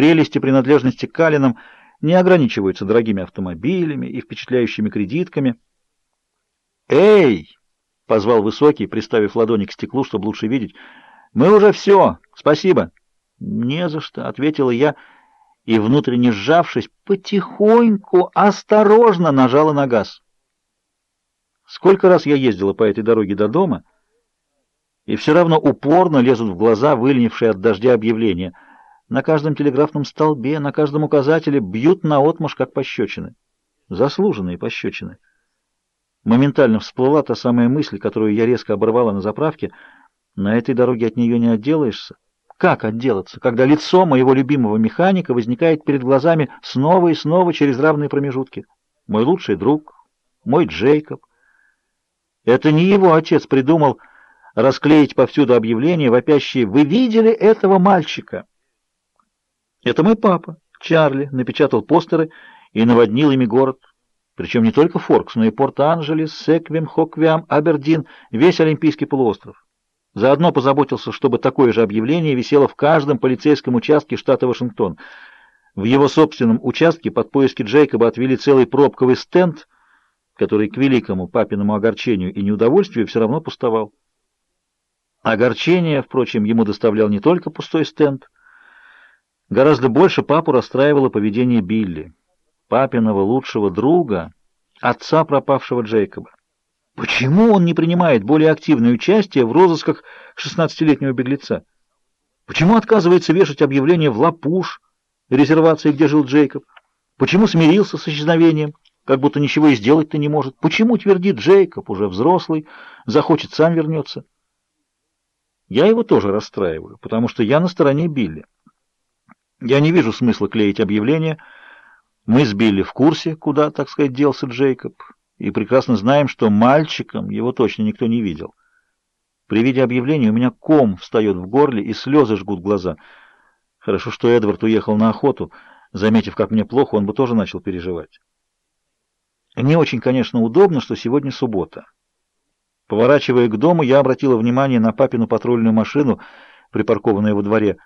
Прелести принадлежности к Калинам не ограничиваются дорогими автомобилями и впечатляющими кредитками. «Эй!» — позвал Высокий, приставив ладони к стеклу, чтобы лучше видеть. «Мы уже все! Спасибо!» «Не за что!» — ответила я, и, внутренне сжавшись, потихоньку, осторожно нажала на газ. Сколько раз я ездила по этой дороге до дома, и все равно упорно лезут в глаза выленившие от дождя объявления. На каждом телеграфном столбе, на каждом указателе бьют наотмашь, как пощечины. Заслуженные пощечины. Моментально всплыла та самая мысль, которую я резко оборвала на заправке. На этой дороге от нее не отделаешься. Как отделаться, когда лицо моего любимого механика возникает перед глазами снова и снова через равные промежутки? Мой лучший друг, мой Джейкоб, это не его отец придумал расклеить повсюду объявления, вопящие «Вы видели этого мальчика?» Это мой папа, Чарли, напечатал постеры и наводнил ими город. Причем не только Форкс, но и Порт-Анджелес, Секвим, Хоквиам, Абердин, весь Олимпийский полуостров. Заодно позаботился, чтобы такое же объявление висело в каждом полицейском участке штата Вашингтон. В его собственном участке под поиски Джейкоба отвели целый пробковый стенд — который к великому папиному огорчению и неудовольствию все равно пустовал. Огорчение, впрочем, ему доставлял не только пустой стенд. Гораздо больше папу расстраивало поведение Билли, папиного лучшего друга, отца пропавшего Джейкоба. Почему он не принимает более активное участие в розысках шестнадцатилетнего беглеца? Почему отказывается вешать объявление в Лапуш, резервации, где жил Джейкоб? Почему смирился с исчезновением? как будто ничего и сделать-то не может. Почему, твердит Джейкоб, уже взрослый, захочет, сам вернется? Я его тоже расстраиваю, потому что я на стороне Билли. Я не вижу смысла клеить объявление. Мы с Билли в курсе, куда, так сказать, делся Джейкоб, и прекрасно знаем, что мальчиком его точно никто не видел. При виде объявления у меня ком встает в горле, и слезы жгут глаза. Хорошо, что Эдвард уехал на охоту. Заметив, как мне плохо, он бы тоже начал переживать. Не очень, конечно, удобно, что сегодня суббота. Поворачивая к дому, я обратила внимание на папину патрульную машину, припаркованную во дворе.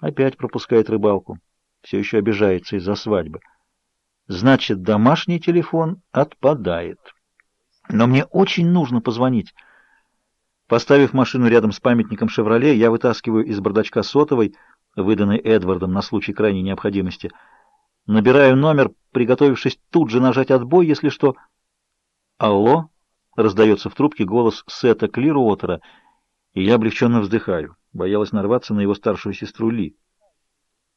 Опять пропускает рыбалку. Все еще обижается из-за свадьбы. Значит, домашний телефон отпадает. Но мне очень нужно позвонить. Поставив машину рядом с памятником «Шевроле», я вытаскиваю из бардачка сотовой, выданной Эдвардом на случай крайней необходимости, Набираю номер, приготовившись тут же нажать отбой, если что. «Алло?» — раздается в трубке голос Сета Клируотера, и я облегченно вздыхаю. Боялась нарваться на его старшую сестру Ли.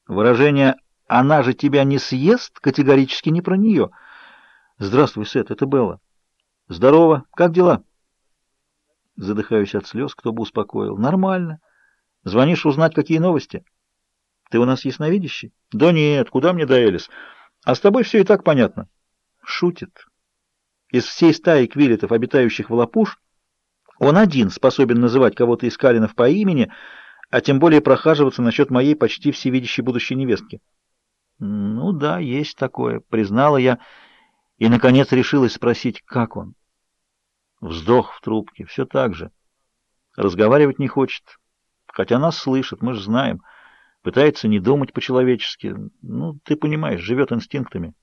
Выражение «она же тебя не съест» категорически не про нее. «Здравствуй, Сет, это Белла». «Здорово. Как дела?» Задыхаюсь от слез, кто бы успокоил. «Нормально. Звонишь узнать, какие новости?» Ты у нас ясновидящий? Да нет, куда мне до Элис? А с тобой все и так понятно. Шутит. Из всей стаи квилетов, обитающих в Лапуш, он один способен называть кого-то из Калинов по имени, а тем более прохаживаться насчет моей почти всевидящей будущей невестки. Ну да, есть такое, признала я, и, наконец, решилась спросить, как он. Вздох в трубке, все так же. Разговаривать не хочет, хотя нас слышит, мы же знаем — Пытается не думать по-человечески. Ну, ты понимаешь, живет инстинктами.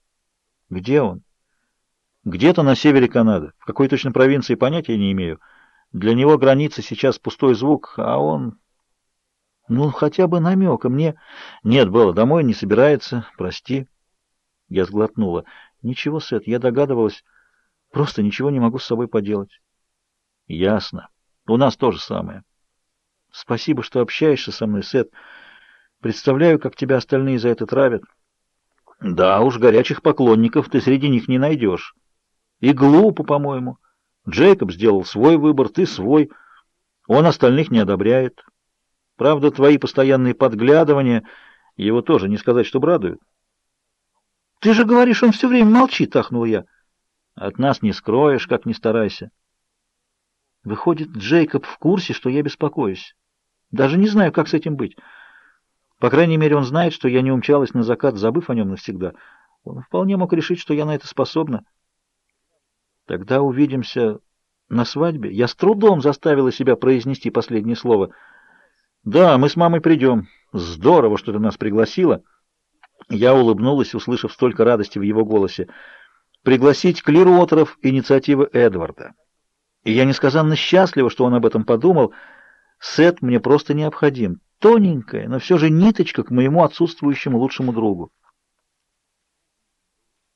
Где он? Где-то на севере Канады. В какой точно провинции, понятия не имею. Для него граница сейчас пустой звук, а он... Ну, хотя бы намека мне... Нет, было домой не собирается, прости. Я сглотнула. Ничего, Сет, я догадывалась. Просто ничего не могу с собой поделать. Ясно. У нас то же самое. Спасибо, что общаешься со мной, Сет. Представляю, как тебя остальные за это травят. Да уж, горячих поклонников ты среди них не найдешь. И глупо, по-моему. Джейкоб сделал свой выбор, ты свой. Он остальных не одобряет. Правда, твои постоянные подглядывания его тоже не сказать, что радуют. Ты же говоришь, он все время молчит, ахнул я. От нас не скроешь, как ни старайся. Выходит, Джейкоб в курсе, что я беспокоюсь. Даже не знаю, как с этим быть. По крайней мере, он знает, что я не умчалась на закат, забыв о нем навсегда. Он вполне мог решить, что я на это способна. Тогда увидимся на свадьбе. Я с трудом заставила себя произнести последнее слово. Да, мы с мамой придем. Здорово, что ты нас пригласила. Я улыбнулась, услышав столько радости в его голосе. Пригласить Клируотеров инициатива Эдварда. И я несказанно счастлива, что он об этом подумал. Сет мне просто необходим. Тоненькая, но все же ниточка к моему отсутствующему лучшему другу.